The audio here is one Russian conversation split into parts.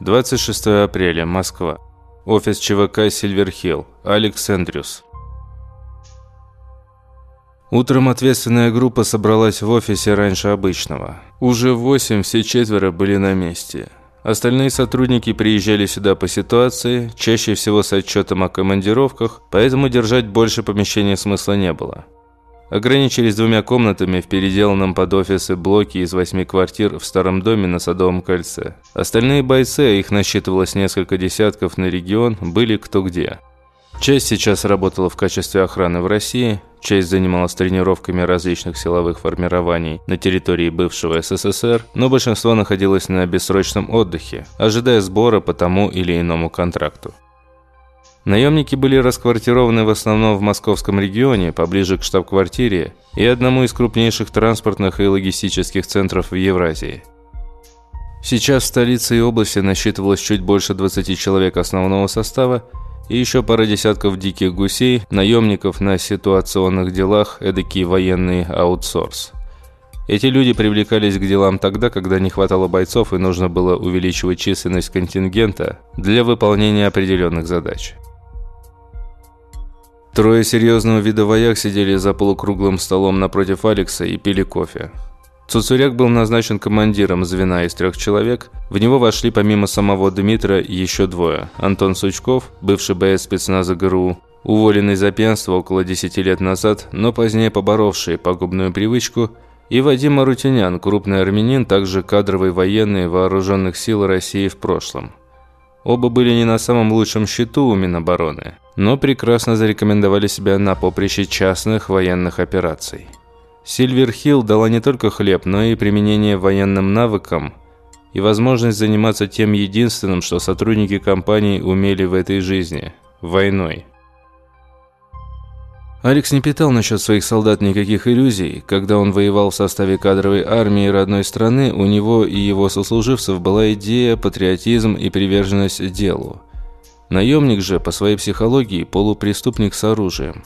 26 апреля, Москва. Офис ЧВК «Сильверхилл». Алекс Эндрюс. Утром ответственная группа собралась в офисе раньше обычного. Уже в 8 все четверо были на месте. Остальные сотрудники приезжали сюда по ситуации, чаще всего с отчетом о командировках, поэтому держать больше помещения смысла не было. Ограничились двумя комнатами в переделанном под офисы блоке из восьми квартир в старом доме на Садовом кольце. Остальные бойцы, а их насчитывалось несколько десятков на регион, были кто где. Часть сейчас работала в качестве охраны в России, часть занималась тренировками различных силовых формирований на территории бывшего СССР, но большинство находилось на бессрочном отдыхе, ожидая сбора по тому или иному контракту. Наемники были расквартированы в основном в московском регионе, поближе к штаб-квартире и одному из крупнейших транспортных и логистических центров в Евразии. Сейчас в столице и области насчитывалось чуть больше 20 человек основного состава и еще пара десятков диких гусей, наемников на ситуационных делах, эдакий военный аутсорс. Эти люди привлекались к делам тогда, когда не хватало бойцов и нужно было увеличивать численность контингента для выполнения определенных задач. Трое серьезного вида вояк сидели за полукруглым столом напротив Алекса и пили кофе. Цуцуряк был назначен командиром звена из трех человек. В него вошли помимо самого Дмитра еще двое. Антон Сучков, бывший боец спецназа ГРУ, уволенный за пьянство около 10 лет назад, но позднее поборовший пагубную привычку, и Вадим Арутюнян, крупный армянин, также кадровый военный вооруженных сил России в прошлом. Оба были не на самом лучшем счету у Минобороны, но прекрасно зарекомендовали себя на поприще частных военных операций. Сильверхилл дала не только хлеб, но и применение военным навыкам и возможность заниматься тем единственным, что сотрудники компании умели в этой жизни – войной. Алекс не питал насчет своих солдат никаких иллюзий. Когда он воевал в составе кадровой армии родной страны, у него и его сослуживцев была идея, патриотизм и приверженность делу. Наемник же, по своей психологии, полупреступник с оружием,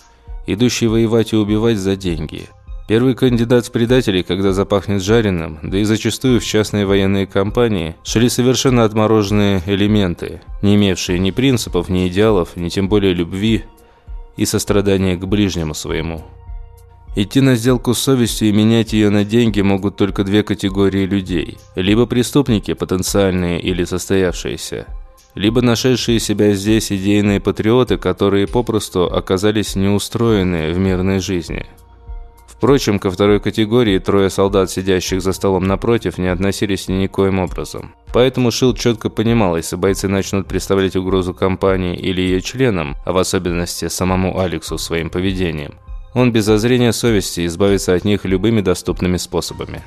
идущий воевать и убивать за деньги – Первый кандидат в предатели, когда запахнет жареным, да и зачастую в частные военные компании, шли совершенно отмороженные элементы, не имевшие ни принципов, ни идеалов, ни тем более любви и сострадания к ближнему своему. Идти на сделку с совестью и менять ее на деньги могут только две категории людей. Либо преступники, потенциальные или состоявшиеся, либо нашедшие себя здесь идейные патриоты, которые попросту оказались неустроены в мирной жизни – Впрочем, ко второй категории трое солдат, сидящих за столом напротив, не относились никоим образом. Поэтому Шилд четко понимал, если бойцы начнут представлять угрозу компании или ее членам, а в особенности самому Алексу своим поведением, он без зазрения совести избавится от них любыми доступными способами.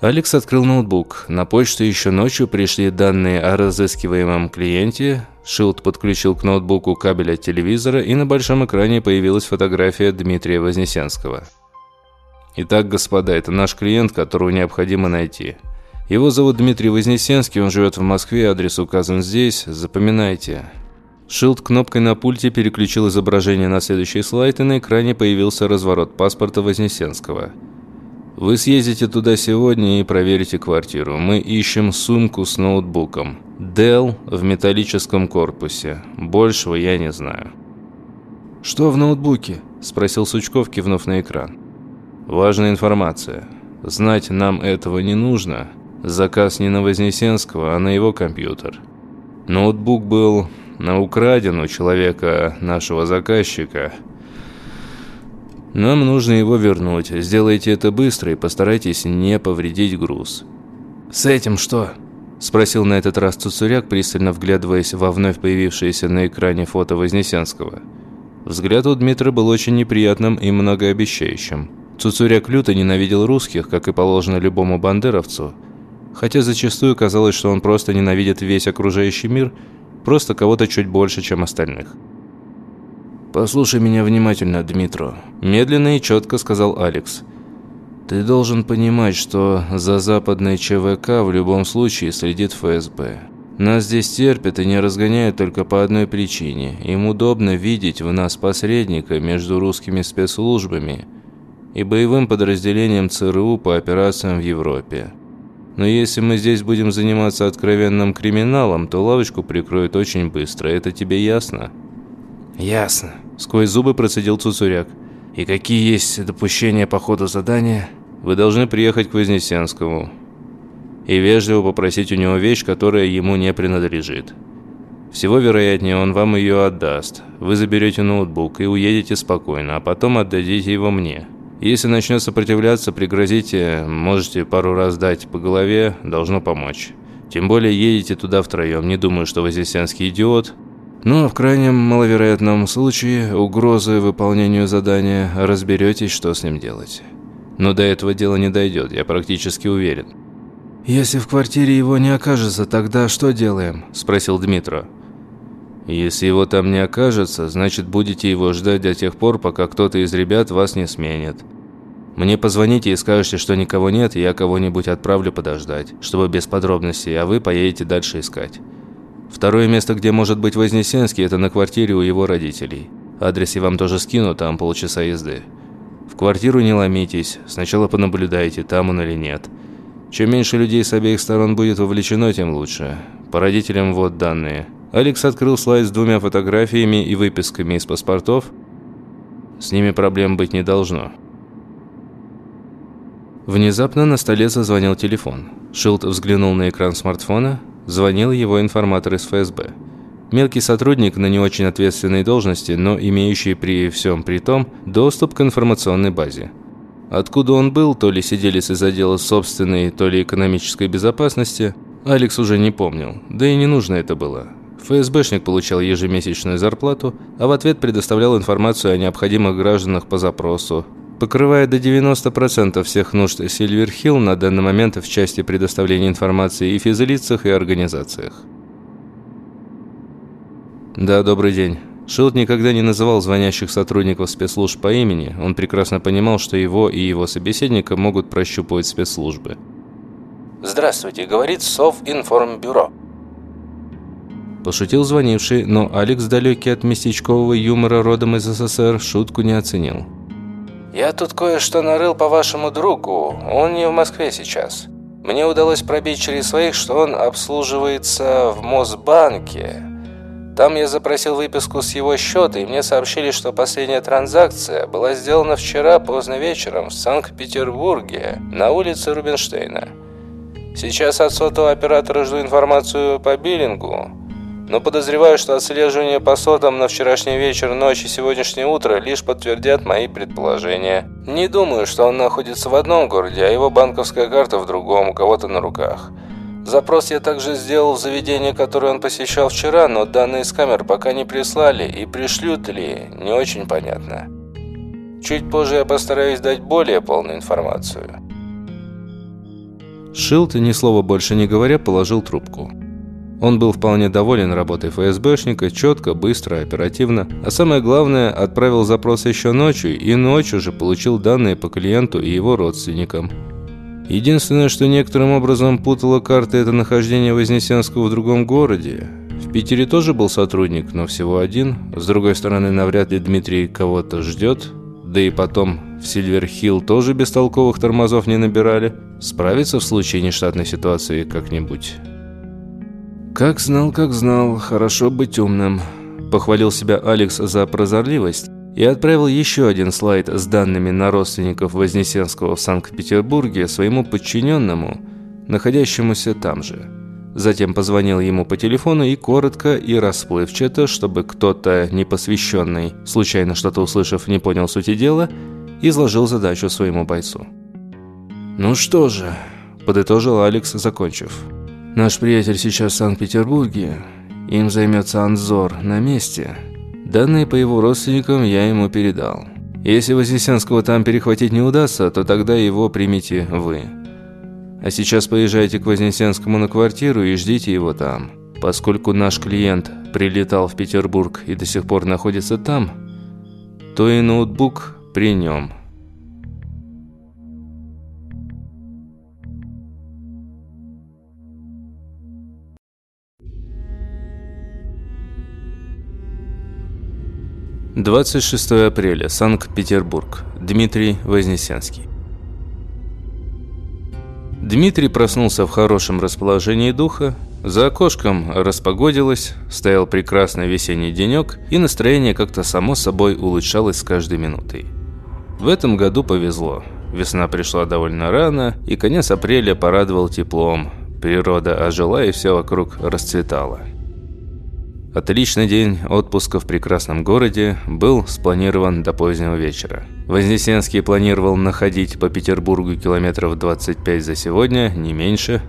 Алекс открыл ноутбук. На почту еще ночью пришли данные о разыскиваемом клиенте, Шилд подключил к ноутбуку кабель от телевизора, и на большом экране появилась фотография Дмитрия Вознесенского. «Итак, господа, это наш клиент, которого необходимо найти. Его зовут Дмитрий Вознесенский, он живет в Москве, адрес указан здесь, запоминайте». Шилд кнопкой на пульте переключил изображение на следующий слайд, и на экране появился разворот паспорта Вознесенского – вы съездите туда сегодня и проверите квартиру. Мы ищем сумку с ноутбуком. Dell в металлическом корпусе. Большего я не знаю». «Что в ноутбуке?» – спросил Сучков, кивнув на экран. «Важная информация. Знать нам этого не нужно. Заказ не на Вознесенского, а на его компьютер. Ноутбук был на украден у человека, нашего заказчика – нам нужно его вернуть. Сделайте это быстро и постарайтесь не повредить груз». «С этим что?» – спросил на этот раз Цуцуряк, пристально вглядываясь во вновь появившееся на экране фото Вознесенского. Взгляд у Дмитра был очень неприятным и многообещающим. Цуцуряк люто ненавидел русских, как и положено любому бандеровцу, хотя зачастую казалось, что он просто ненавидит весь окружающий мир, просто кого-то чуть больше, чем остальных. «Послушай меня внимательно, Дмитро», – медленно и четко сказал Алекс. «Ты должен понимать, что за западной ЧВК в любом случае следит ФСБ. Нас здесь терпят и не разгоняют только по одной причине. Им удобно видеть в нас посредника между русскими спецслужбами и боевым подразделением ЦРУ по операциям в Европе. Но если мы здесь будем заниматься откровенным криминалом, то лавочку прикроют очень быстро. Это тебе ясно?» «Ясно», – сквозь зубы процедил Цуцуряк. «И какие есть допущения по ходу задания?» «Вы должны приехать к Вознесенскому и вежливо попросить у него вещь, которая ему не принадлежит. Всего вероятнее, он вам ее отдаст. Вы заберете ноутбук и уедете спокойно, а потом отдадите его мне. Если начнет сопротивляться, пригрозите, можете пару раз дать по голове, должно помочь. Тем более едете туда втроем, не думаю, что Вознесенский идиот. Но в крайнем маловероятном случае угрозы выполнению задания разберетесь, что с ним делать. Но до этого дела не дойдет, я практически уверен. «Если в квартире его не окажется, тогда что делаем?» – спросил Дмитро. Если его там не окажется, значит будете его ждать до тех пор, пока кто-то из ребят вас не сменит. Мне позвоните и скажете, что никого нет, и я кого-нибудь отправлю подождать, чтобы без подробностей, а вы поедете дальше искать. Второе место, где может быть Вознесенский, это на квартире у его родителей. Адрес я вам тоже скину, там полчаса езды. В квартиру не ломитесь, сначала понаблюдайте, там он или нет. Чем меньше людей с обеих сторон будет вовлечено, тем лучше. По родителям вот данные – Алекс открыл слайд с двумя фотографиями и выписками из паспортов. С ними проблем быть не должно. Внезапно на столе зазвонил телефон. Шилд взглянул на экран смартфона. Звонил его информатор из ФСБ. Мелкий сотрудник на не очень ответственной должности, но имеющий при всем при том доступ к информационной базе. Откуда он был, то ли сиделец из отдела собственной, то ли экономической безопасности, Алекс уже не помнил, да и не нужно это было. ФСБшник получал ежемесячную зарплату, а в ответ предоставлял информацию о необходимых гражданах по запросу, покрывая до 90% всех нужд Сильверхилл на данный момент в части предоставления информации и физлицах, и организациях. Да, добрый день. Шилд никогда не называл звонящих сотрудников спецслужб по имени. Он прекрасно понимал, что его и его собеседника могут прощупывать спецслужбы. «Здравствуйте, говорит Совинформбюро. Пошутил звонивший, но Алекс, далекий от местечкового юмора родом из СССР, шутку не оценил. «Я тут кое-что нарыл по вашему другу. Он не в Москве сейчас. Мне удалось пробить через своих, что он обслуживается в Мосбанке. Там я запросил выписку с его счета, и мне сообщили, что последняя транзакция была сделана вчера поздно вечером в Санкт-Петербурге на улице Рубинштейна. Сейчас от сотового оператора жду информацию по биллингу но подозреваю, что отслеживание по сотам на вчерашний вечер, ночь и сегодняшнее утро лишь подтвердят мои предположения. Не думаю, что он находится в одном городе, а его банковская карта в другом, у кого-то на руках. Запрос я также сделал в заведение, которое он посещал вчера, но данные с камер пока не прислали, и пришлют ли, не очень понятно. Чуть позже я постараюсь дать более полную информацию. Шилд, ни слова больше не говоря, положил трубку. Он был вполне доволен работой ФСБшника, четко, быстро, оперативно. А самое главное, отправил запрос еще ночью, и ночью же получил данные по клиенту и его родственникам. Единственное, что некоторым образом путало карты, это нахождение Вознесенского в другом городе. В Питере тоже был сотрудник, но всего один. С другой стороны, навряд ли Дмитрий кого-то ждет. Да и потом, в Сильверхилл тоже бестолковых тормозов не набирали. Справиться в случае нештатной ситуации как-нибудь. «Как знал, как знал, хорошо быть умным», – похвалил себя Алекс за прозорливость и отправил еще один слайд с данными на родственников Вознесенского в Санкт-Петербурге своему подчиненному, находящемуся там же. Затем позвонил ему по телефону и коротко и расплывчато, чтобы кто-то непосвященный, случайно что-то услышав, не понял сути дела, изложил задачу своему бойцу. «Ну что же», – подытожил Алекс, закончив – Наш приятель сейчас в Санкт-Петербурге. Им займется Анзор на месте. Данные по его родственникам я ему передал. Если Вознесенского там перехватить не удастся, то тогда его примите вы. А сейчас поезжайте к Вознесенскому на квартиру и ждите его там. Поскольку наш клиент прилетал в Петербург и до сих пор находится там, то и ноутбук при нем – 26 апреля, Санкт-Петербург. Дмитрий Вознесенский. Дмитрий проснулся в хорошем расположении духа. За окошком распогодилось, стоял прекрасный весенний денек, и настроение как-то само собой улучшалось с каждой минутой. В этом году повезло. Весна пришла довольно рано, и конец апреля порадовал теплом. Природа ожила, и все вокруг расцветало. Отличный день отпуска в прекрасном городе был спланирован до позднего вечера. Вознесенский планировал находить по Петербургу километров 25 за сегодня, не меньше.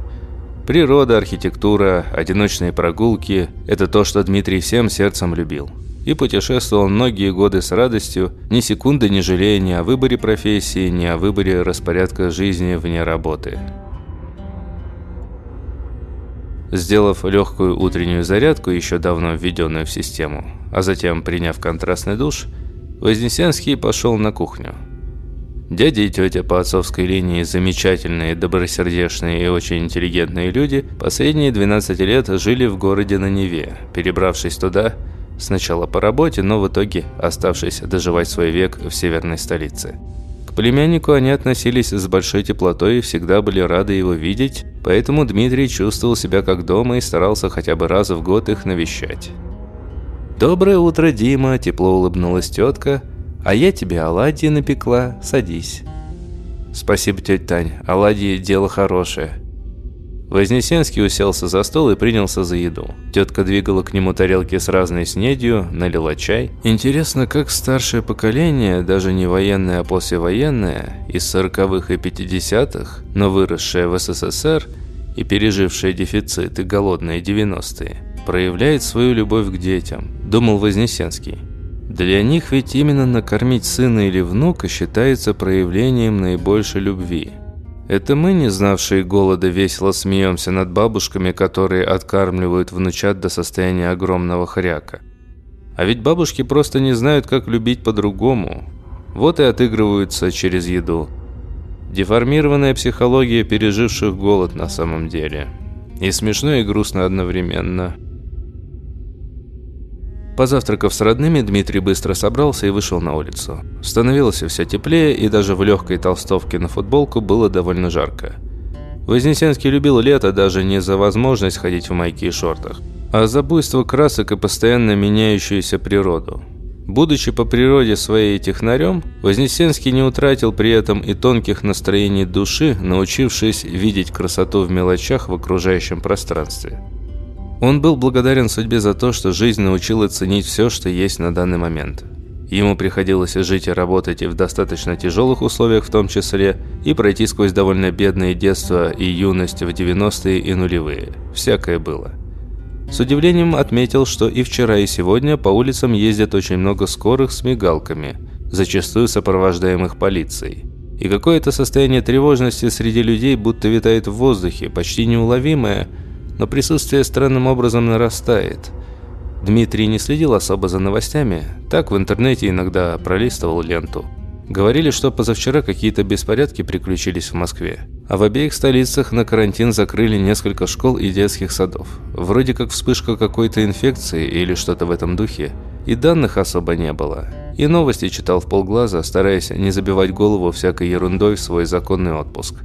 Природа, архитектура, одиночные прогулки – это то, что Дмитрий всем сердцем любил. И путешествовал многие годы с радостью, ни секунды не жалея ни о выборе профессии, ни о выборе распорядка жизни вне работы. Сделав легкую утреннюю зарядку, еще давно введенную в систему, а затем приняв контрастный душ, Вознесенский пошел на кухню. Дядя и тетя по отцовской линии замечательные, добросердечные и очень интеллигентные люди последние 12 лет жили в городе на Неве, перебравшись туда сначала по работе, но в итоге оставшись доживать свой век в северной столице. К племяннику они относились с большой теплотой и всегда были рады его видеть, поэтому Дмитрий чувствовал себя как дома и старался хотя бы раз в год их навещать. «Доброе утро, Дима!» – тепло улыбнулась тетка. «А я тебе оладьи напекла. Садись». «Спасибо, тетя Тань. Оладьи – дело хорошее. Вознесенский уселся за стол и принялся за еду. Тетка двигала к нему тарелки с разной снедью, налила чай. Интересно, как старшее поколение, даже не военное, а послевоенное, из сороковых и пятидесятых, но выросшее в СССР и пережившее дефицит и голодные девяностые, проявляет свою любовь к детям, думал Вознесенский. Для них ведь именно накормить сына или внука считается проявлением наибольшей любви – это мы, не знавшие голода, весело смеемся над бабушками, которые откармливают внучат до состояния огромного хряка. А ведь бабушки просто не знают, как любить по-другому. Вот и отыгрываются через еду. Деформированная психология переживших голод на самом деле. И смешно, и грустно одновременно – Позавтракав с родными, Дмитрий быстро собрался и вышел на улицу. Становилось все теплее, и даже в легкой толстовке на футболку было довольно жарко. Вознесенский любил лето даже не за возможность ходить в майке и шортах, а за буйство красок и постоянно меняющуюся природу. Будучи по природе своей технарем, Вознесенский не утратил при этом и тонких настроений души, научившись видеть красоту в мелочах в окружающем пространстве. Он был благодарен судьбе за то, что жизнь научила ценить все, что есть на данный момент. Ему приходилось жить и работать и в достаточно тяжелых условиях в том числе, и пройти сквозь довольно бедное детство и юность в 90-е и нулевые. Всякое было. С удивлением отметил, что и вчера, и сегодня по улицам ездят очень много скорых с мигалками, зачастую сопровождаемых полицией. И какое-то состояние тревожности среди людей будто витает в воздухе, почти неуловимое – но присутствие странным образом нарастает. Дмитрий не следил особо за новостями, так в интернете иногда пролистывал ленту. Говорили, что позавчера какие-то беспорядки приключились в Москве. А в обеих столицах на карантин закрыли несколько школ и детских садов. Вроде как вспышка какой-то инфекции или что-то в этом духе. И данных особо не было. И новости читал в полглаза, стараясь не забивать голову всякой ерундой в свой законный отпуск.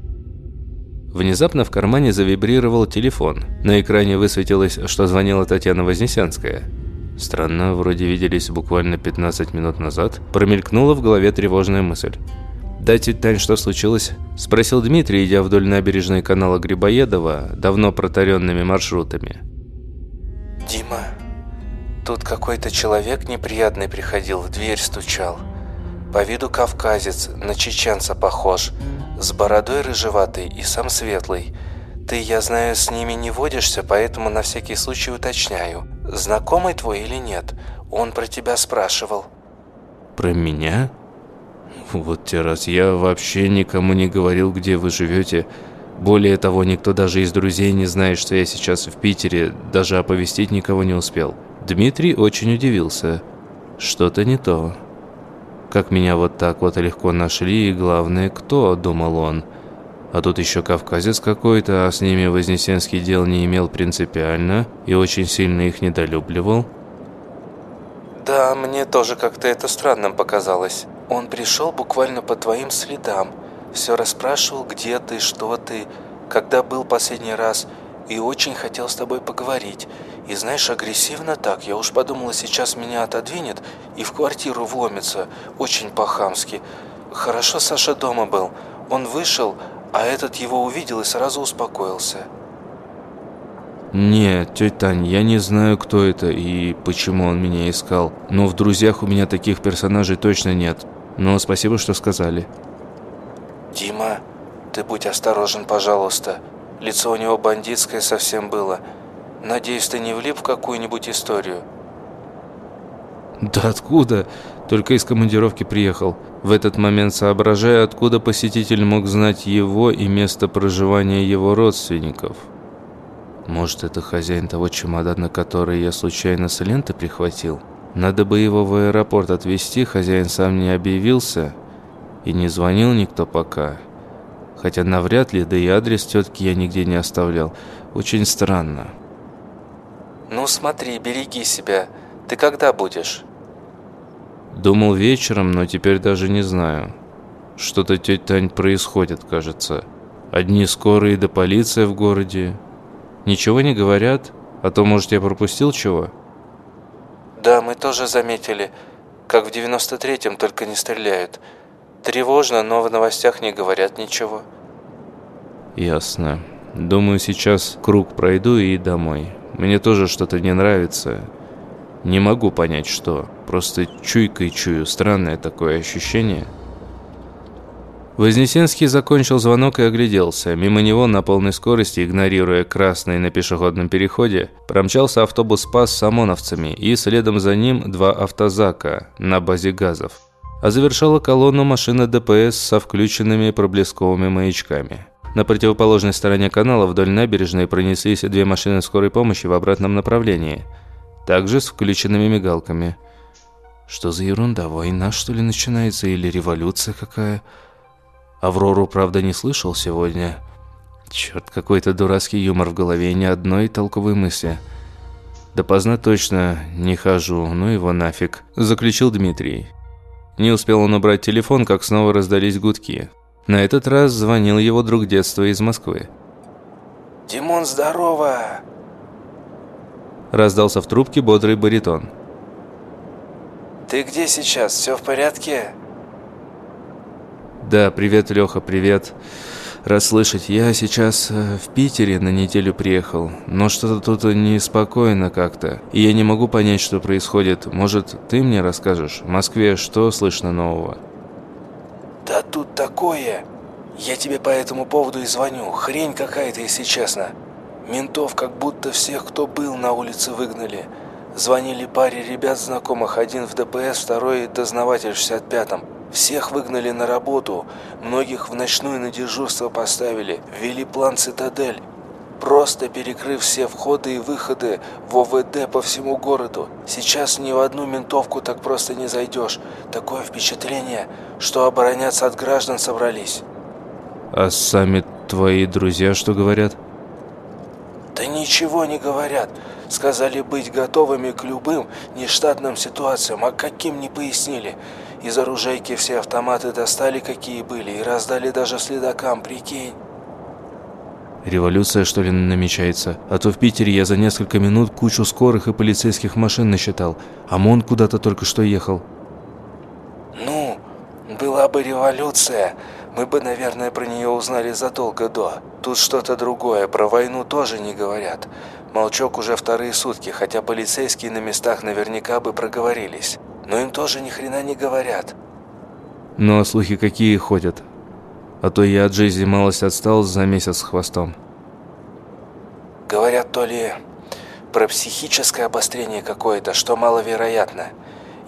Внезапно в кармане завибрировал телефон. На экране высветилось, что звонила Татьяна Вознесенская. Странно, вроде виделись буквально 15 минут назад. Промелькнула в голове тревожная мысль. «Да, тетя Тань, что случилось?» – спросил Дмитрий, идя вдоль набережной канала Грибоедова, давно протаренными маршрутами. «Дима, тут какой-то человек неприятный приходил, в дверь стучал. По виду кавказец, на чеченца похож, с бородой рыжеватой и сам светлый. Ты, я знаю, с ними не водишься, поэтому на всякий случай уточняю. Знакомый твой или нет? Он про тебя спрашивал». «Про меня?» «Вот те раз я вообще никому не говорил, где вы живете. Более того, никто даже из друзей не знает, что я сейчас в Питере, даже оповестить никого не успел». Дмитрий очень удивился. «Что-то не то». Как меня вот так вот легко нашли, и главное, кто, думал он. А тут еще кавказец какой-то, а с ними Вознесенский дел не имел принципиально и очень сильно их недолюбливал. Да, мне тоже как-то это странным показалось. Он пришел буквально по твоим следам. Все расспрашивал, где ты, что ты. когда был последний раз, и очень хотел с тобой поговорить. И знаешь, агрессивно так. Я уж подумала, сейчас меня отодвинет и в квартиру вломится. Очень по-хамски. Хорошо Саша дома был. Он вышел, а этот его увидел и сразу успокоился. «Нет, тетя Тань, я не знаю, кто это и почему он меня искал. Но в друзьях у меня таких персонажей точно нет. Но спасибо, что сказали». «Дима, ты будь осторожен, пожалуйста. Лицо у него бандитское совсем было. Надеюсь, ты не влип в какую-нибудь историю?» «Да откуда? Только из командировки приехал. В этот момент соображая, откуда посетитель мог знать его и место проживания его родственников». Может, это хозяин того чемодана, который я случайно с ленты прихватил? Надо бы его в аэропорт отвезти, хозяин сам не объявился и не звонил никто пока. Хотя навряд ли, да и адрес тетки я нигде не оставлял. Очень странно. «Ну смотри, береги себя. Ты когда будешь?» Думал вечером, но теперь даже не знаю. Что-то, тетя Тань, происходит, кажется. Одни скорые да полиция в городе, Ничего не говорят? А то, может, я пропустил чего?» «Да, мы тоже заметили. Как в 93-м, только не стреляют. Тревожно, но в новостях не говорят ничего». «Ясно. Думаю, сейчас круг пройду и домой. Мне тоже что-то не нравится. Не могу понять, что. Просто чуйкой чую. Странное такое ощущение». Вознесенский закончил звонок и огляделся. Мимо него на полной скорости, игнорируя красный на пешеходном переходе, промчался автобус «Спас» с ОМОНовцами и следом за ним два автозака на базе газов. А завершала колонну машина ДПС со включенными проблесковыми маячками. На противоположной стороне канала вдоль набережной пронеслись две машины скорой помощи в обратном направлении, также с включенными мигалками. Что за ерунда, война что ли начинается или революция какая? Аврору, правда, не слышал сегодня. Черт, какой-то дурацкий юмор в голове, ни одной толковой мысли. Да поздно точно не хожу, ну его нафиг, заключил Дмитрий. Не успел он убрать телефон, как снова раздались гудки. На этот раз звонил его друг детства из Москвы. «Димон, здорово!» Раздался в трубке бодрый баритон. «Ты где сейчас? Все в порядке?» Да, привет, Леха, привет. Рад слышать. Я сейчас э, в Питере на неделю приехал, но что-то тут неспокойно как-то. И я не могу понять, что происходит. Может, ты мне расскажешь? В Москве что слышно нового? Да тут такое. Я тебе по этому поводу и звоню. Хрень какая-то, если честно. Ментов как будто всех, кто был на улице, выгнали. Звонили паре ребят знакомых, один в ДПС, второй дознаватель в 65-м. Всех выгнали на работу, многих в ночную на дежурство поставили, ввели план «Цитадель», просто перекрыв все входы и выходы в ОВД по всему городу. Сейчас ни в одну ментовку так просто не зайдешь. Такое впечатление, что обороняться от граждан собрались. А сами твои друзья что говорят? Да ничего не говорят. Сказали быть готовыми к любым нештатным ситуациям, а каким не пояснили. Из оружейки все автоматы достали, какие были, и раздали даже следакам, прикинь. Революция, что ли, намечается? А то в Питере я за несколько минут кучу скорых и полицейских машин насчитал. ОМОН куда-то только что ехал. Ну, была бы революция, мы бы, наверное, про нее узнали задолго до. Тут что-то другое, про войну тоже не говорят. Молчок уже вторые сутки, хотя полицейские на местах наверняка бы проговорились но им тоже ни хрена не говорят. Ну а слухи какие ходят? А то я от жизни малость отстал за месяц с хвостом. Говорят то ли про психическое обострение какое-то, что маловероятно.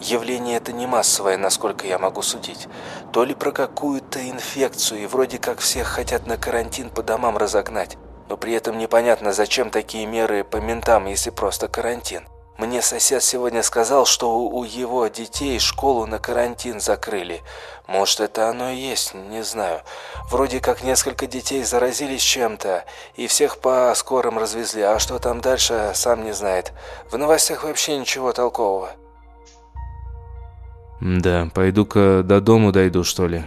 Явление это не массовое, насколько я могу судить. То ли про какую-то инфекцию, и вроде как всех хотят на карантин по домам разогнать. Но при этом непонятно, зачем такие меры по ментам, если просто карантин. Мне сосед сегодня сказал, что у его детей школу на карантин закрыли. Может, это оно и есть, не знаю. Вроде как несколько детей заразились чем-то, и всех по скорым развезли, а что там дальше, сам не знает. В новостях вообще ничего толкового. Да, пойду-ка до дому дойду, что ли.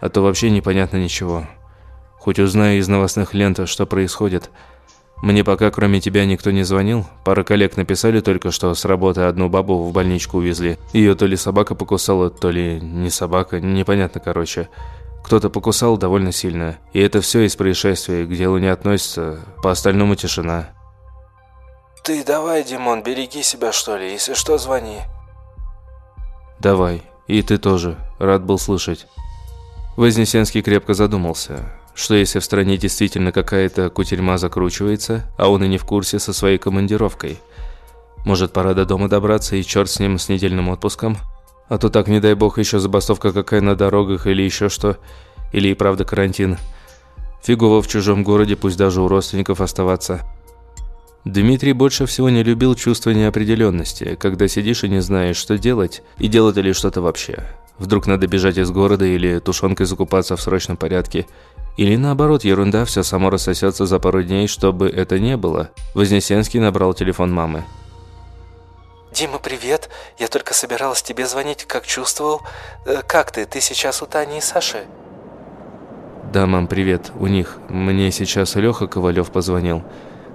А то вообще непонятно ничего. Хоть узнаю из новостных лент, что происходит. Мне пока кроме тебя никто не звонил. Пара коллег написали только, что с работы одну бабу в больничку увезли. Ее то ли собака покусала, то ли не собака, непонятно короче. Кто-то покусал довольно сильно. И это все из происшествия, к делу не относится. По остальному тишина. «Ты давай, Димон, береги себя, что ли. Если что, звони». «Давай. И ты тоже. Рад был слышать». Вознесенский крепко задумался. Что если в стране действительно какая-то кутерьма закручивается, а он и не в курсе со своей командировкой? Может, пора до дома добраться и черт с ним с недельным отпуском? А то так, не дай бог, еще забастовка какая на дорогах или еще что. Или и правда карантин. Фигово в чужом городе, пусть даже у родственников оставаться. Дмитрий больше всего не любил чувство неопределенности, когда сидишь и не знаешь, что делать, и делать ли что-то вообще. Вдруг надо бежать из города или тушенкой закупаться в срочном порядке. Или наоборот, ерунда, все само рассосется за пару дней, чтобы это не было. Вознесенский набрал телефон мамы. «Дима, привет. Я только собиралась тебе звонить, как чувствовал. Э, как ты? Ты сейчас у Тани и Саши?» «Да, мам, привет. У них. Мне сейчас Леха Ковалев позвонил.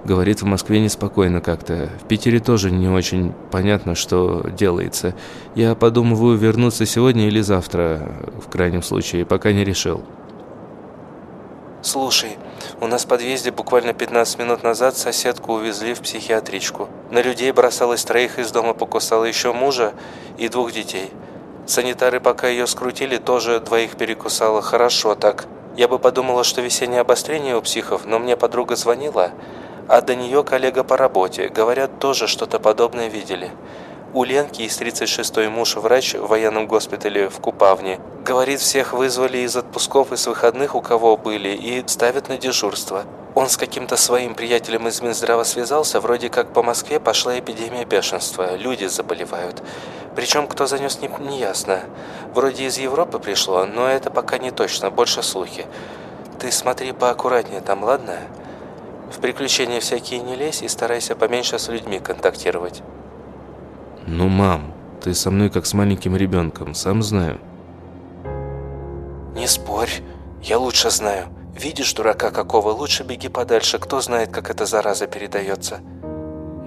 Говорит, в Москве неспокойно как-то. В Питере тоже не очень понятно, что делается. Я подумываю вернуться сегодня или завтра, в крайнем случае, пока не решил». «Слушай, у нас в подъезде буквально 15 минут назад соседку увезли в психиатричку. На людей бросалась троих из дома, покусала еще мужа и двух детей. Санитары, пока ее скрутили, тоже двоих перекусала. Хорошо так. Я бы подумала, что весеннее обострение у психов, но мне подруга звонила, а до нее коллега по работе. Говорят, тоже что-то подобное видели. У Ленки из 36-й муж врач в военном госпитале в Купавне. Говорит, всех вызвали из отпусков и с выходных, у кого были, и ставят на дежурство. Он с каким-то своим приятелем из Минздрава связался, вроде как по Москве пошла эпидемия бешенства, люди заболевают. Причем кто занес, не, не ясно. Вроде из Европы пришло, но это пока не точно, больше слухи. Ты смотри поаккуратнее там, ладно? В приключения всякие не лезь и старайся поменьше с людьми контактировать. «Ну, мам, ты со мной как с маленьким ребенком, сам знаю». «Не спорь, я лучше знаю. Видишь дурака какого, лучше беги подальше, кто знает, как эта зараза передается».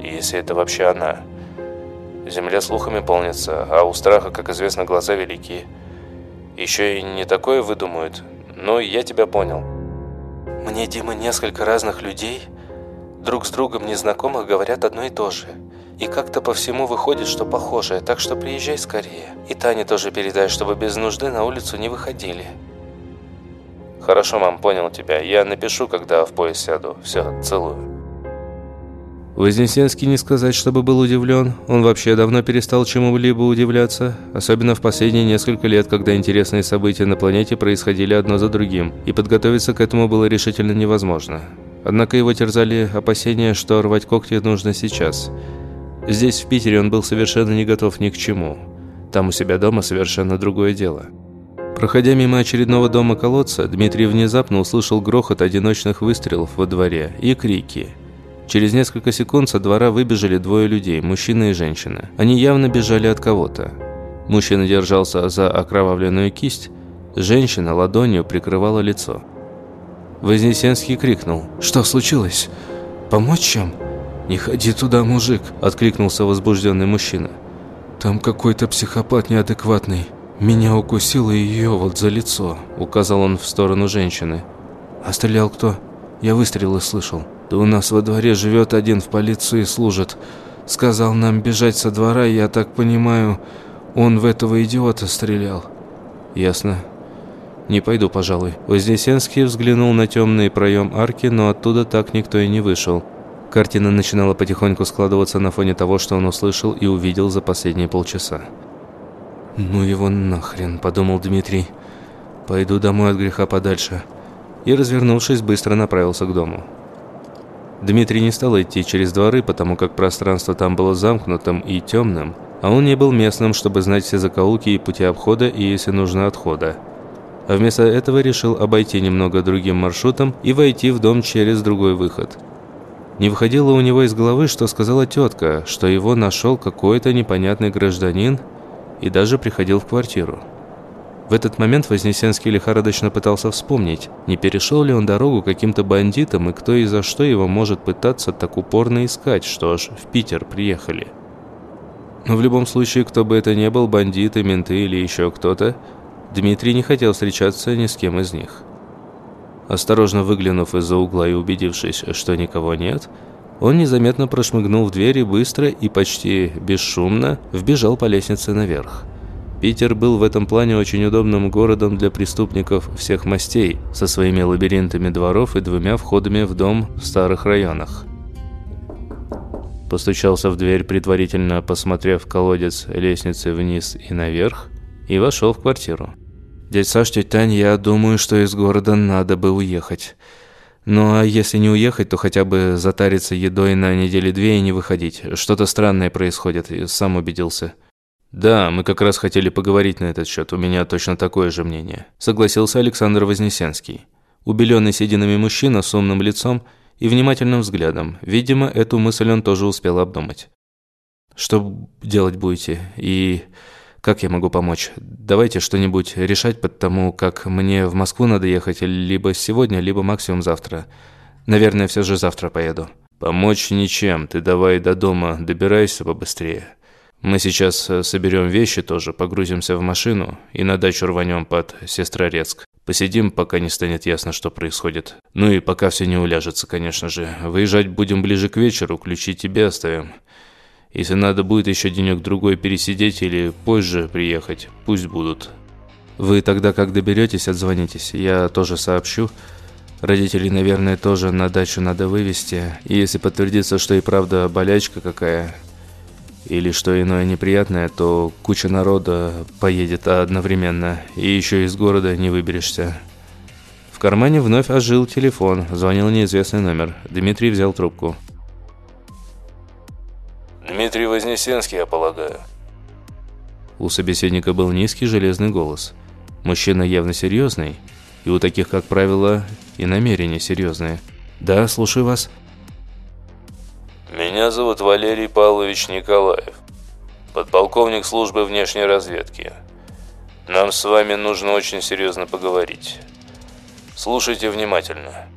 «Если это вообще она. Земля слухами полнится, а у страха, как известно, глаза велики. Еще и не такое выдумают, но я тебя понял». «Мне, Дима, несколько разных людей, друг с другом незнакомых, говорят одно и то же». И как-то по всему выходит, что похожее, так что приезжай скорее. И Тане тоже передай, чтобы без нужды на улицу не выходили. Хорошо, мам, понял тебя. Я напишу, когда в поезд сяду. Все, целую. Вознесенский не сказать, чтобы был удивлен. Он вообще давно перестал чему-либо удивляться. Особенно в последние несколько лет, когда интересные события на планете происходили одно за другим. И подготовиться к этому было решительно невозможно. Однако его терзали опасения, что рвать когти нужно сейчас – Здесь, в Питере, он был совершенно не готов ни к чему. Там у себя дома совершенно другое дело. Проходя мимо очередного дома-колодца, Дмитрий внезапно услышал грохот одиночных выстрелов во дворе и крики. Через несколько секунд со двора выбежали двое людей, мужчина и женщина. Они явно бежали от кого-то. Мужчина держался за окровавленную кисть, женщина ладонью прикрывала лицо. Вознесенский крикнул «Что случилось? Помочь чем?» «Не ходи туда, мужик!» – откликнулся возбужденный мужчина. «Там какой-то психопат неадекватный. Меня укусил и ее вот за лицо», – указал он в сторону женщины. «А стрелял кто?» «Я выстрелы слышал». «Да у нас во дворе живет один в полиции служит. Сказал нам бежать со двора, я так понимаю, он в этого идиота стрелял». «Ясно. Не пойду, пожалуй». Вознесенский взглянул на темный проем арки, но оттуда так никто и не вышел. Картина начинала потихоньку складываться на фоне того, что он услышал и увидел за последние полчаса. «Ну его нахрен», – подумал Дмитрий. «Пойду домой от греха подальше». И, развернувшись, быстро направился к дому. Дмитрий не стал идти через дворы, потому как пространство там было замкнутым и темным, а он не был местным, чтобы знать все закоулки и пути обхода и, если нужно, отхода. А вместо этого решил обойти немного другим маршрутом и войти в дом через другой выход – не выходило у него из головы, что сказала тетка, что его нашел какой-то непонятный гражданин и даже приходил в квартиру. В этот момент Вознесенский лихорадочно пытался вспомнить, не перешел ли он дорогу каким-то бандитам и кто и за что его может пытаться так упорно искать, что аж в Питер приехали. Но в любом случае, кто бы это ни был, бандиты, менты или еще кто-то, Дмитрий не хотел встречаться ни с кем из них. Осторожно выглянув из-за угла и убедившись, что никого нет, он незаметно прошмыгнул в дверь и быстро и почти бесшумно вбежал по лестнице наверх. Питер был в этом плане очень удобным городом для преступников всех мастей, со своими лабиринтами дворов и двумя входами в дом в старых районах. Постучался в дверь, предварительно посмотрев колодец лестницы вниз и наверх, и вошел в квартиру. «Дядь Саш, тетя Тань, я думаю, что из города надо бы уехать. Ну а если не уехать, то хотя бы затариться едой на недели две и не выходить. Что-то странное происходит, сам убедился». «Да, мы как раз хотели поговорить на этот счет. У меня точно такое же мнение», – согласился Александр Вознесенский. Убеленный сединами мужчина с умным лицом и внимательным взглядом. Видимо, эту мысль он тоже успел обдумать. «Что делать будете? И как я могу помочь? Давайте что-нибудь решать, потому как мне в Москву надо ехать либо сегодня, либо максимум завтра. Наверное, все же завтра поеду». «Помочь ничем. Ты давай до дома добирайся побыстрее». Мы сейчас э, соберем вещи тоже, погрузимся в машину и на дачу рванем под Сестрорецк. Посидим, пока не станет ясно, что происходит. Ну и пока все не уляжется, конечно же. Выезжать будем ближе к вечеру, ключи тебе оставим. Если надо будет еще денек-другой пересидеть или позже приехать, пусть будут. Вы тогда, как доберетесь, отзвонитесь. Я тоже сообщу. Родителей, наверное, тоже на дачу надо вывести. И если подтвердится, что и правда болячка какая, или что иное неприятное, то куча народа поедет одновременно, и еще из города не выберешься. В кармане вновь ожил телефон, звонил неизвестный номер. Дмитрий взял трубку. «Дмитрий Вознесенский, я полагаю». У собеседника был низкий железный голос. Мужчина явно серьезный, и у таких, как правило, и намерения серьезные. «Да, слушаю вас». Меня зовут Валерий Павлович Николаев, подполковник службы внешней разведки. Нам с вами нужно очень серьезно поговорить. Слушайте внимательно.